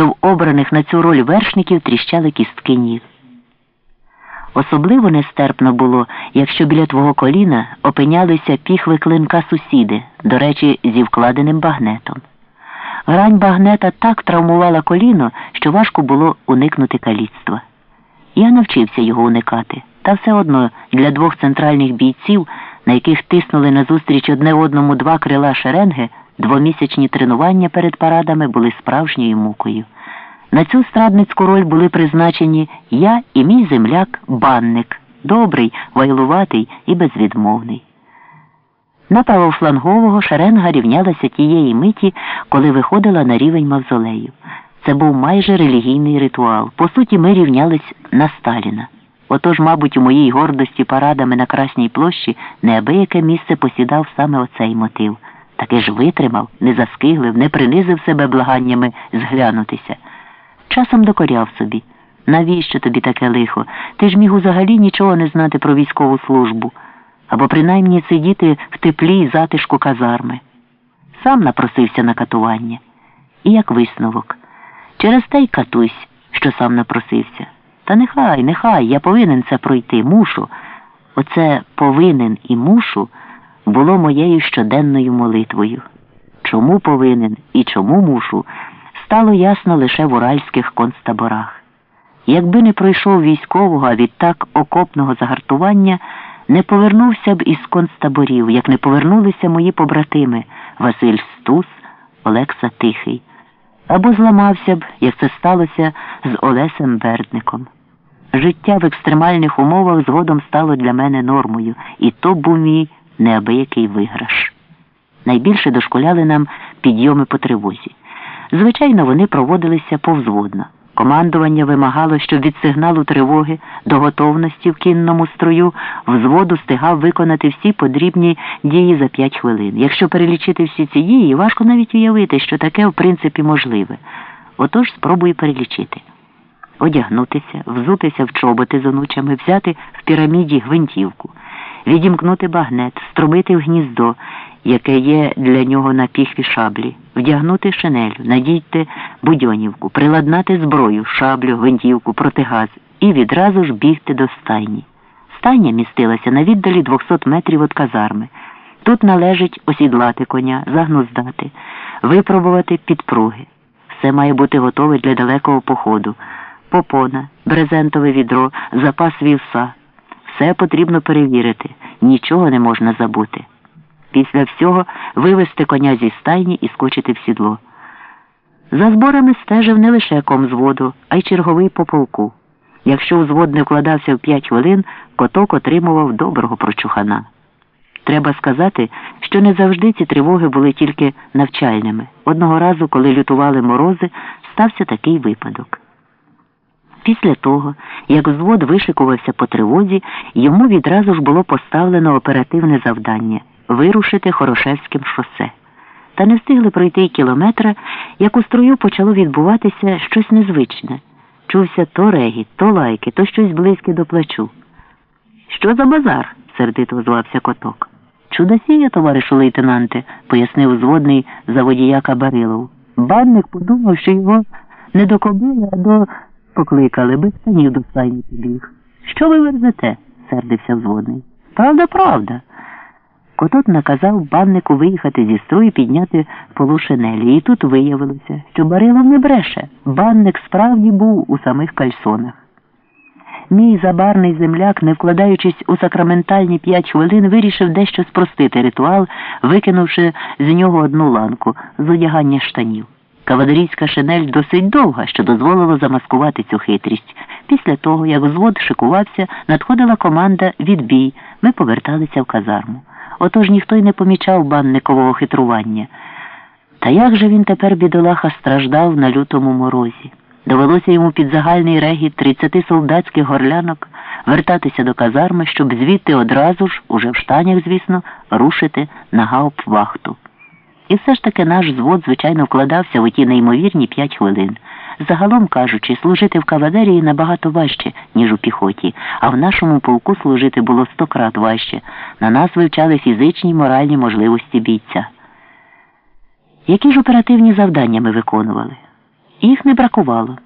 що в обраних на цю роль вершників тріщали кістки ніг. Особливо нестерпно було, якщо біля твого коліна опинялися піхви клинка сусіди, до речі, зі вкладеним багнетом. Грань багнета так травмувала коліно, що важко було уникнути каліцтва. Я навчився його уникати, та все одно для двох центральних бійців, на яких тиснули назустріч одне одному два крила шеренги, двомісячні тренування перед парадами були справжньою мукою. На цю страдницьку роль були призначені я і мій земляк банник, добрий, вайлуватий і безвідмовний. На правофлангового шеренга рівнялася тієї миті, коли виходила на рівень мавзолею. Це був майже релігійний ритуал. По суті, ми рівнялись на Сталіна. Отож, мабуть, у моїй гордості парадами на Красній площі неабияке місце посідав саме оцей мотив. Таки ж витримав, не заскиглив, не принизив себе благаннями зглянутися. Часом докоряв собі. Навіщо тобі таке лихо? Ти ж міг взагалі нічого не знати про військову службу або принаймні сидіти в теплі й затишку казарми. Сам напросився на катування. І як висновок. Через те й катусь, що сам напросився. Та нехай, нехай, я повинен це пройти, мушу. Оце повинен і мушу було моєю щоденною молитвою. Чому повинен і чому мушу, стало ясно лише в уральських концтаборах. Якби не пройшов військового, а відтак окопного загартування, не повернувся б із концтаборів, як не повернулися мої побратими Василь Стус, Олекса Тихий, або зламався б, як це сталося з Олесем Бердником. Життя в екстремальних умовах згодом стало для мене нормою, і то був мій неабиякий виграш. Найбільше дошкуляли нам підйоми по тривозі. Звичайно, вони проводилися повзводно. Командування вимагало, щоб від сигналу тривоги до готовності в кінному строю взводу стигав виконати всі подрібні дії за п'ять хвилин. Якщо перелічити всі ці дії, важко навіть уявити, що таке в принципі можливе. Отож спробую перелічити. Одягнутися, взутися в чоботи з онучами, взяти в піраміді гвинтівку, відімкнути багнет, струмити в гніздо яке є для нього на піхві шаблі, вдягнути шинелю, надійте будьонівку, приладнати зброю, шаблю, гвинтівку, протигаз і відразу ж бігти до стайні. Стайня містилася на віддалі 200 метрів від казарми. Тут належить осідлати коня, загнуздати, випробувати підпруги. Все має бути готове для далекого походу. Попона, брезентове відро, запас вівса. Все потрібно перевірити, нічого не можна забути. Після всього вивести коня зі стайні і скочити в сідло. За зборами стежив не лише комзводу, а й черговий по полку. Якщо взвод не вкладався в п'ять хвилин, коток отримував доброго прочухана. Треба сказати, що не завжди ці тривоги були тільки навчальними. Одного разу, коли лютували морози, стався такий випадок. Після того, як взвод вишикувався по тривозі, йому відразу ж було поставлено оперативне завдання вирушити Хорошевським шосе. Та не встигли пройти й кілометра, як у строю почало відбуватися щось незвичне. Чувся то регіт, то лайки, то щось близьке до плачу. Що за базар? сердито озвався коток. Чудосія, товаришу лейтенанте, пояснив зводний за водія Кабарилов. Банник подумав, що його не до кобили, а до покликали, без станів до стайні побіг. Що ви верзете? сердився взводний. Правда, правда. Котот наказав баннику виїхати зі строю підняти полу шинелі. І тут виявилося, що Барилов не бреше. Банник справді був у самих кальсонах. Мій забарний земляк, не вкладаючись у сакраментальні п'ять хвилин, вирішив дещо спростити ритуал, викинувши з нього одну ланку з одягання штанів. Кавалерійська шинель досить довга, що дозволило замаскувати цю хитрість. Після того, як взвод шикувався, надходила команда відбій. Ми поверталися в казарму. Отож ніхто й не помічав банникового хитрування. Та як же він тепер, бідолаха, страждав на лютому морозі? Довелося йому під загальний регіт тридцяти солдатських горлянок вертатися до казарми, щоб звідти одразу ж, уже в штанях, звісно, рушити на гауптвахту. І все ж таки наш звод, звичайно, вкладався в ті неймовірні п'ять хвилин. Загалом кажучи, служити в кавалерії набагато важче, ніж у піхоті, а в нашому полку служити було сто крат важче. На нас вивчали фізичні й моральні можливості бійця. Які ж оперативні завдання ми виконували? Їх не бракувало.